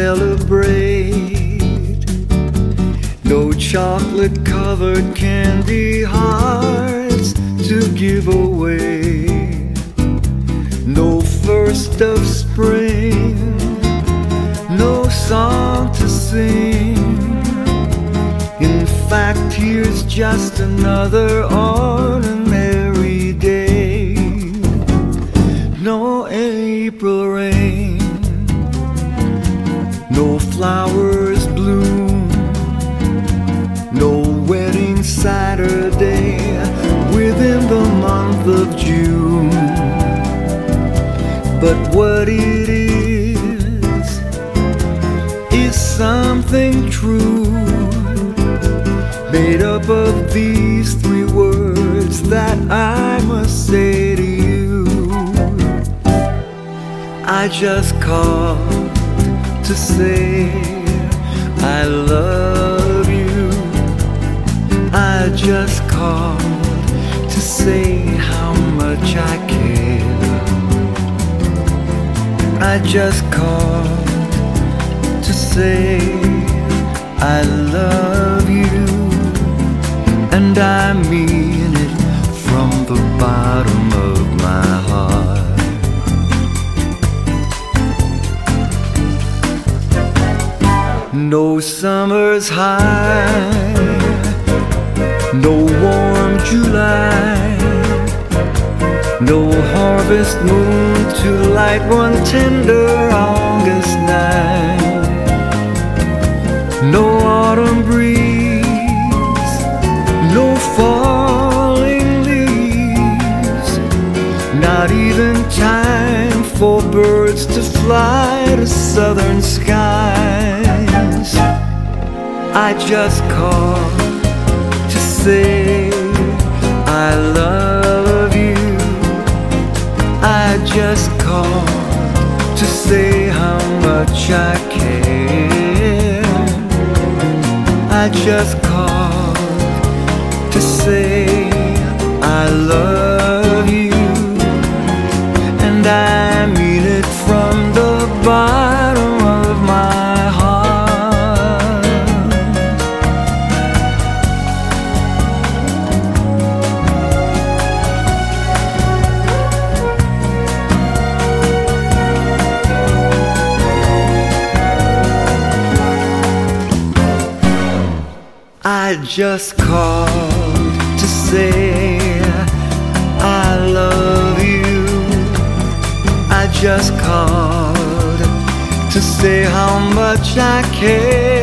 celebrate. No chocolate covered candy hearts to give away. No first of spring, no song to sing. In fact, here's just another ordinary day. No April rain, flowers bloom, no wedding Saturday within the month of June. But what it is, is something true made up of these three words that I must say to you. I just called to say I love you. I just called to say how much I care. I just called to say I love you and I mean No summer's high, no warm July, no harvest moon to light one tender August night, no autumn breeze no falling leaves, not even time for birds to fly to southern skies. I just called to say I love you. I just called to say how much I care. I just I just called to say I love you. I just called to say how much I care.